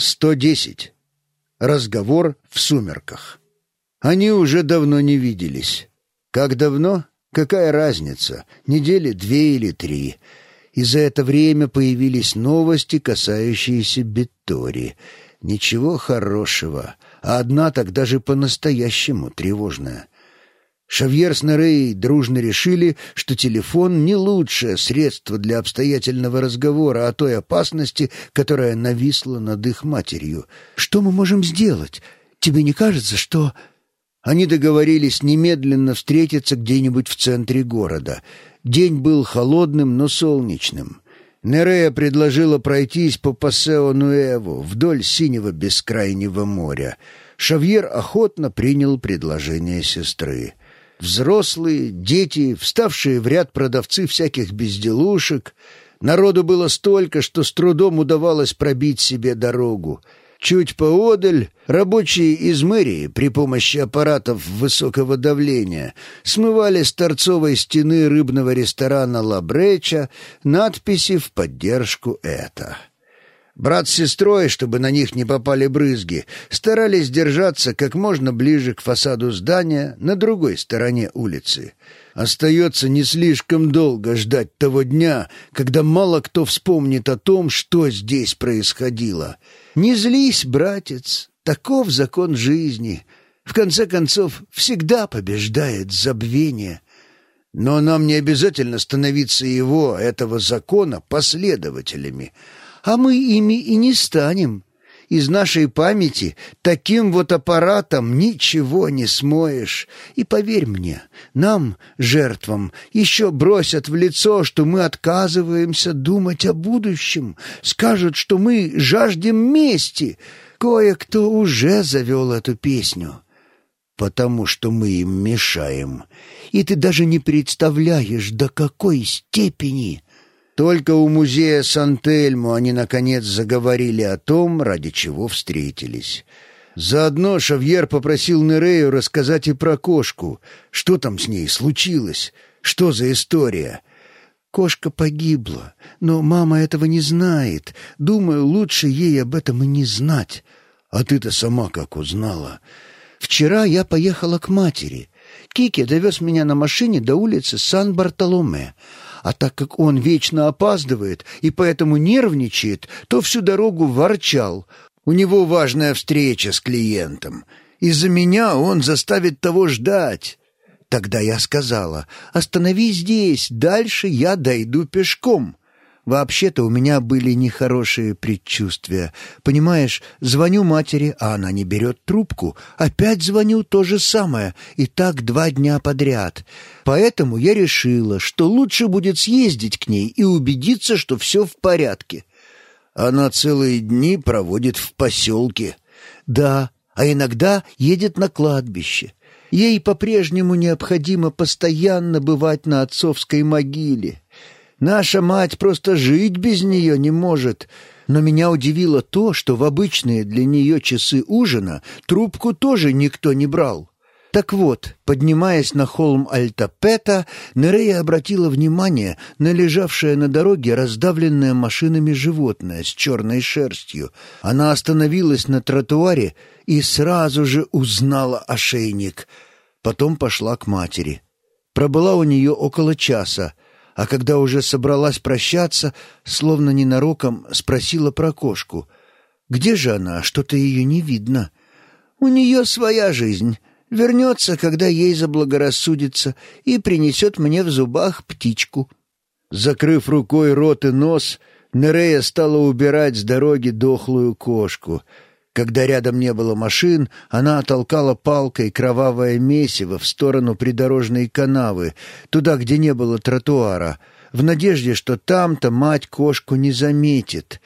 110. Разговор в сумерках. Они уже давно не виделись. Как давно? Какая разница? Недели две или три. И за это время появились новости, касающиеся Беттори. Ничего хорошего, а одна так даже по-настоящему тревожная — Шавьер с Нерей дружно решили, что телефон — не лучшее средство для обстоятельного разговора о той опасности, которая нависла над их матерью. «Что мы можем сделать? Тебе не кажется, что...» Они договорились немедленно встретиться где-нибудь в центре города. День был холодным, но солнечным. Нерея предложила пройтись по Пассео-Нуэву вдоль синего бескрайнего моря. Шавьер охотно принял предложение сестры. Взрослые, дети, вставшие в ряд продавцы всяких безделушек. Народу было столько, что с трудом удавалось пробить себе дорогу. Чуть поодаль рабочие из мэрии при помощи аппаратов высокого давления смывали с торцовой стены рыбного ресторана «Ла Бреча» надписи в поддержку «это». Брат с сестрой, чтобы на них не попали брызги, старались держаться как можно ближе к фасаду здания на другой стороне улицы. Остается не слишком долго ждать того дня, когда мало кто вспомнит о том, что здесь происходило. Не злись, братец, таков закон жизни. В конце концов, всегда побеждает забвение. Но нам не обязательно становиться его, этого закона, последователями — а мы ими и не станем. Из нашей памяти таким вот аппаратом ничего не смоешь. И поверь мне, нам, жертвам, еще бросят в лицо, что мы отказываемся думать о будущем, скажут, что мы жаждем мести. Кое-кто уже завел эту песню, потому что мы им мешаем. И ты даже не представляешь, до какой степени... Только у музея Сантельму они, наконец, заговорили о том, ради чего встретились. Заодно Шавьер попросил Нерею рассказать и про кошку. Что там с ней случилось? Что за история? Кошка погибла, но мама этого не знает. Думаю, лучше ей об этом и не знать. А ты-то сама как узнала? Вчера я поехала к матери. Кики довез меня на машине до улицы Сан-Бартоломе. А так как он вечно опаздывает и поэтому нервничает, то всю дорогу ворчал. У него важная встреча с клиентом. Из-за меня он заставит того ждать. Тогда я сказала, останови здесь, дальше я дойду пешком. Вообще-то у меня были нехорошие предчувствия. Понимаешь, звоню матери, а она не берет трубку. Опять звоню то же самое, и так два дня подряд. Поэтому я решила, что лучше будет съездить к ней и убедиться, что все в порядке. Она целые дни проводит в поселке. Да, а иногда едет на кладбище. Ей по-прежнему необходимо постоянно бывать на отцовской могиле. Наша мать просто жить без нее не может. Но меня удивило то, что в обычные для нее часы ужина трубку тоже никто не брал. Так вот, поднимаясь на холм Альтапета, Нерея обратила внимание на лежавшее на дороге раздавленное машинами животное с черной шерстью. Она остановилась на тротуаре и сразу же узнала ошейник. Потом пошла к матери. Пробыла у нее около часа — а когда уже собралась прощаться, словно ненароком спросила про кошку. «Где же она? Что-то ее не видно». «У нее своя жизнь. Вернется, когда ей заблагорассудится, и принесет мне в зубах птичку». Закрыв рукой рот и нос, Нерея стала убирать с дороги дохлую кошку — когда рядом не было машин, она толкала палкой кровавое месиво в сторону придорожной канавы, туда, где не было тротуара, в надежде, что там-то мать кошку не заметит.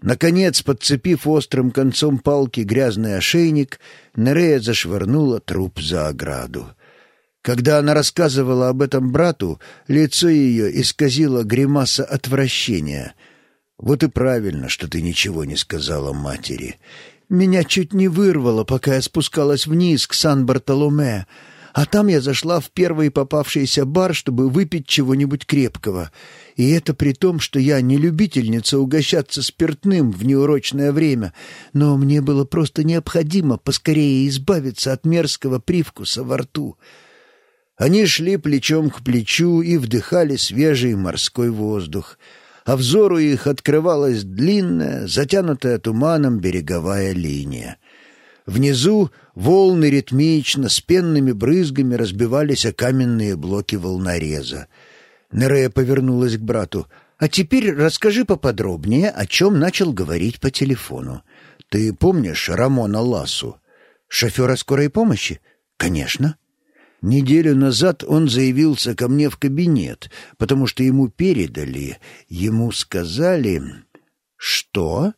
Наконец, подцепив острым концом палки грязный ошейник, Нерея зашвырнула труп за ограду. Когда она рассказывала об этом брату, лицо ее исказило гримаса отвращения. «Вот и правильно, что ты ничего не сказала матери. Меня чуть не вырвало, пока я спускалась вниз к Сан-Бартоломе. А там я зашла в первый попавшийся бар, чтобы выпить чего-нибудь крепкого. И это при том, что я не любительница угощаться спиртным в неурочное время, но мне было просто необходимо поскорее избавиться от мерзкого привкуса во рту. Они шли плечом к плечу и вдыхали свежий морской воздух, а взору их открывалась длинная, затянутая туманом береговая линия. Внизу волны ритмично, с пенными брызгами разбивались о каменные блоки волнореза. Нерея повернулась к брату. «А теперь расскажи поподробнее, о чем начал говорить по телефону. Ты помнишь Рамона Ласу, шофера скорой помощи?» «Конечно». Неделю назад он заявился ко мне в кабинет, потому что ему передали, ему сказали... «Что?»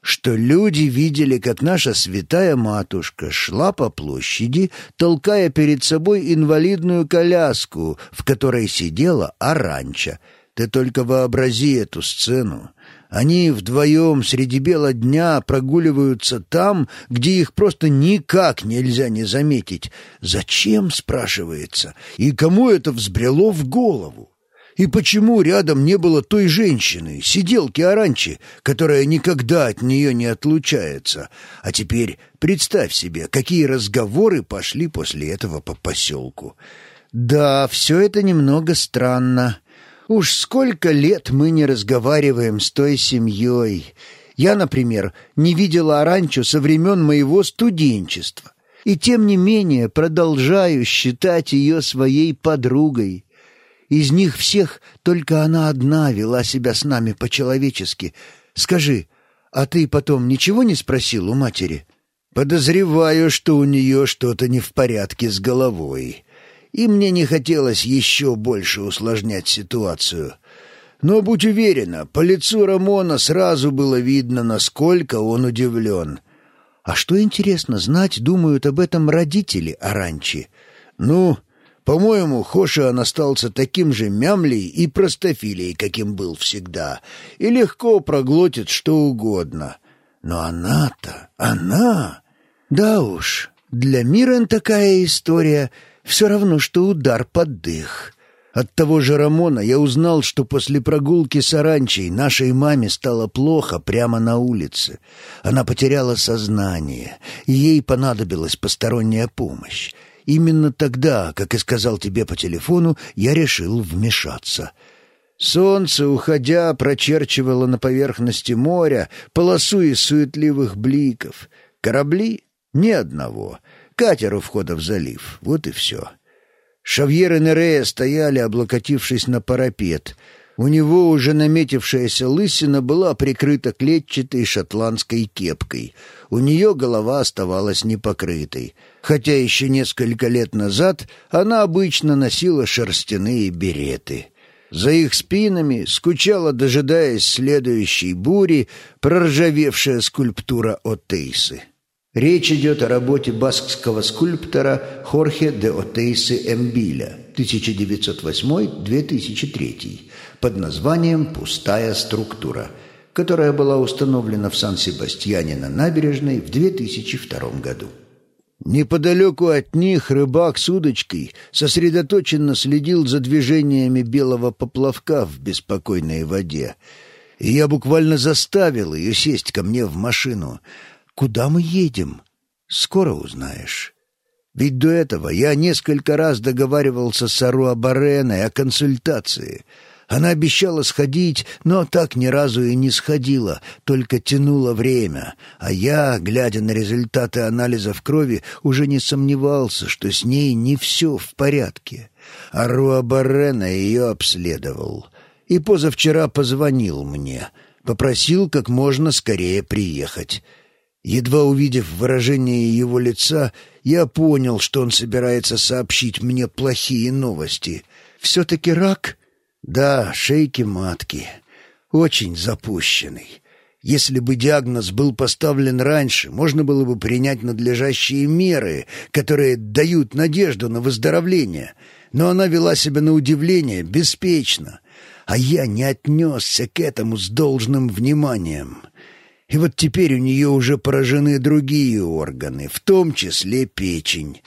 что люди видели, как наша святая матушка шла по площади, толкая перед собой инвалидную коляску, в которой сидела оранча. Ты только вообрази эту сцену. Они вдвоем среди бела дня прогуливаются там, где их просто никак нельзя не заметить. Зачем, спрашивается, и кому это взбрело в голову? И почему рядом не было той женщины, сиделки Аранчи, которая никогда от нее не отлучается? А теперь представь себе, какие разговоры пошли после этого по поселку. Да, все это немного странно. Уж сколько лет мы не разговариваем с той семьей. Я, например, не видела Аранчу со времен моего студенчества. И тем не менее продолжаю считать ее своей подругой. Из них всех только она одна вела себя с нами по-человечески. Скажи, а ты потом ничего не спросил у матери? Подозреваю, что у нее что-то не в порядке с головой. И мне не хотелось еще больше усложнять ситуацию. Но будь уверена, по лицу Рамона сразу было видно, насколько он удивлен. А что интересно знать, думают об этом родители Аранчи. Ну, по-моему, Хошиан остался таким же мямлей и простофилей, каким был всегда, и легко проглотит что угодно. Но она-то, она... Да уж, для Мирен такая история все равно, что удар под дых. От того же Рамона я узнал, что после прогулки с Аранчей нашей маме стало плохо прямо на улице. Она потеряла сознание, и ей понадобилась посторонняя помощь. Именно тогда, как и сказал тебе по телефону, я решил вмешаться. Солнце, уходя, прочерчивало на поверхности моря полосу из суетливых бликов. Корабли — ни одного. Катер у входа в залив. Вот и все. Шавьер и Нерея стояли, облокотившись на парапет. У него уже наметившаяся лысина была прикрыта клетчатой шотландской кепкой. У нее голова оставалась непокрытой — хотя еще несколько лет назад она обычно носила шерстяные береты. За их спинами скучала, дожидаясь следующей бури, проржавевшая скульптура Отейсы. Речь идет о работе баскского скульптора Хорхе де Отейсы Эмбиля 1908-2003 под названием «Пустая структура», которая была установлена в Сан-Себастьяне на набережной в 2002 году. Неподалеку от них рыбак с удочкой сосредоточенно следил за движениями белого поплавка в беспокойной воде. И я буквально заставил ее сесть ко мне в машину. «Куда мы едем?» «Скоро узнаешь». Ведь до этого я несколько раз договаривался с Аруа Бареной о консультации — она обещала сходить, но так ни разу и не сходила, только тянула время. А я, глядя на результаты анализов крови, уже не сомневался, что с ней не все в порядке. А Руабарена ее обследовал. И позавчера позвонил мне. Попросил как можно скорее приехать. Едва увидев выражение его лица, я понял, что он собирается сообщить мне плохие новости. «Все-таки рак?» Да, шейки матки. Очень запущенный. Если бы диагноз был поставлен раньше, можно было бы принять надлежащие меры, которые дают надежду на выздоровление. Но она вела себя на удивление беспечно, а я не отнесся к этому с должным вниманием. И вот теперь у нее уже поражены другие органы, в том числе печень.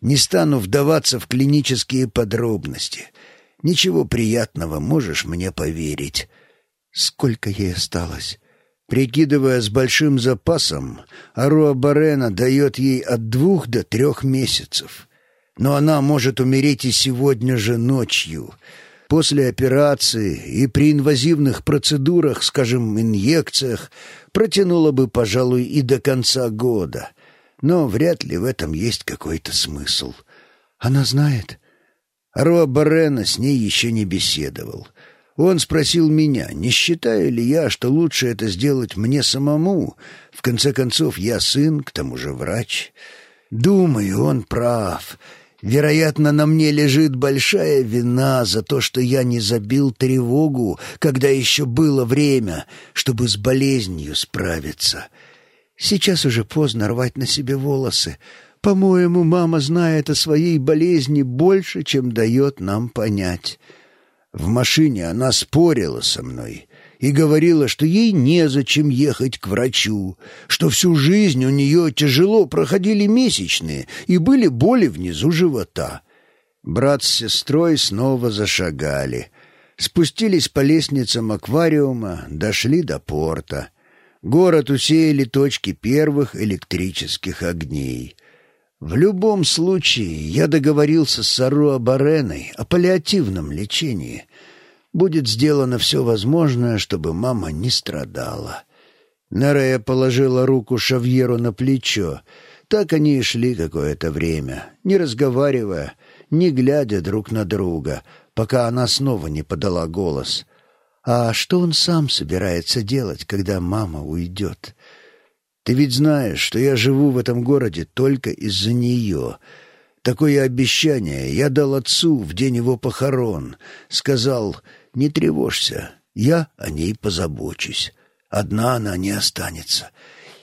Не стану вдаваться в клинические подробности. Ничего приятного, можешь мне поверить. Сколько ей осталось? Прикидывая с большим запасом, Аруа Барена дает ей от двух до трех месяцев. Но она может умереть и сегодня же ночью. После операции и при инвазивных процедурах, скажем, инъекциях, протянула бы, пожалуй, и до конца года. Но вряд ли в этом есть какой-то смысл. Она знает. Аруа Барена с ней еще не беседовал. Он спросил меня, не считаю ли я, что лучше это сделать мне самому. В конце концов, я сын, к тому же врач. Думаю, он прав. Вероятно, на мне лежит большая вина за то, что я не забил тревогу, когда еще было время, чтобы с болезнью справиться. Сейчас уже поздно рвать на себе волосы. По-моему, мама знает о своей болезни больше, чем дает нам понять». В машине она спорила со мной и говорила, что ей незачем ехать к врачу, что всю жизнь у нее тяжело проходили месячные и были боли внизу живота. Брат с сестрой снова зашагали. Спустились по лестницам аквариума, дошли до порта. Город усеяли точки первых электрических огней. В любом случае, я договорился с Саруа Бареной о паллиативном лечении. Будет сделано все возможное, чтобы мама не страдала. Нерея положила руку Шавьеру на плечо. Так они и шли какое-то время, не разговаривая, не глядя друг на друга, пока она снова не подала голос. «А что он сам собирается делать, когда мама уйдет?» Ты ведь знаешь, что я живу в этом городе только из-за нее. Такое обещание я дал отцу в день его похорон. Сказал, не тревожься, я о ней позабочусь. Одна она не останется.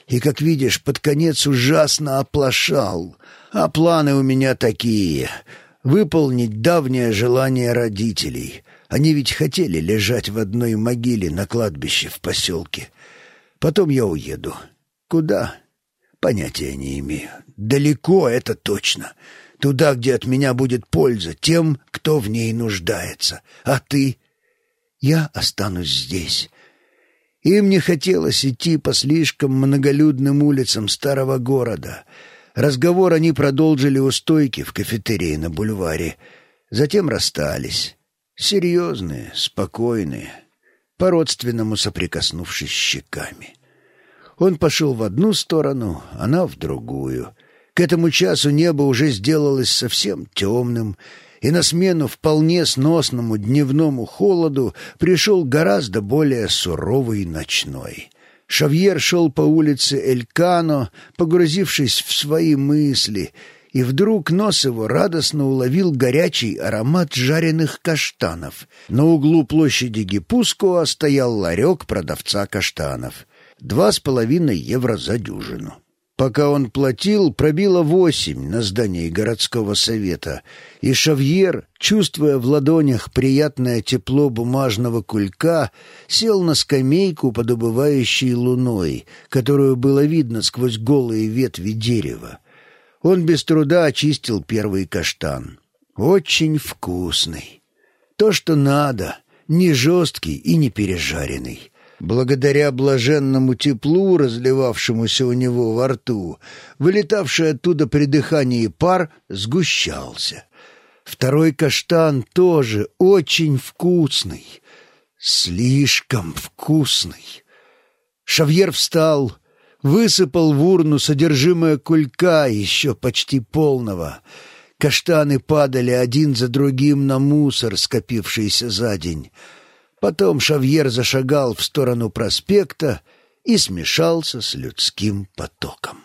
И, как видишь, под конец ужасно оплошал. А планы у меня такие — выполнить давнее желание родителей. Они ведь хотели лежать в одной могиле на кладбище в поселке. Потом я уеду. Куда? Понятия не имею. Далеко это точно. Туда, где от меня будет польза тем, кто в ней нуждается. А ты? Я останусь здесь. Им не хотелось идти по слишком многолюдным улицам старого города. Разговор они продолжили у стойки в кафетерии на бульваре. Затем расстались. Серьезные, спокойные, по-родственному соприкоснувшись щеками. Он пошел в одну сторону, она в другую. К этому часу небо уже сделалось совсем темным, и на смену вполне сносному дневному холоду пришел гораздо более суровый ночной. Шавьер шел по улице Элькано, погрузившись в свои мысли, и вдруг нос его радостно уловил горячий аромат жареных каштанов. На углу площади Гипускоа стоял ларек продавца каштанов — два с половиной евро за дюжину. Пока он платил, пробило восемь на здании городского совета, и Шавьер, чувствуя в ладонях приятное тепло бумажного кулька, сел на скамейку под убывающей луной, которую было видно сквозь голые ветви дерева. Он без труда очистил первый каштан. Очень вкусный. То, что надо, не жесткий и не пережаренный. Благодаря блаженному теплу, разливавшемуся у него во рту, вылетавший оттуда при дыхании пар сгущался. Второй каштан тоже очень вкусный. Слишком вкусный. Шавьер встал, высыпал в урну содержимое кулька, еще почти полного. Каштаны падали один за другим на мусор, скопившийся за день. Потом Шавьер зашагал в сторону проспекта и смешался с людским потоком.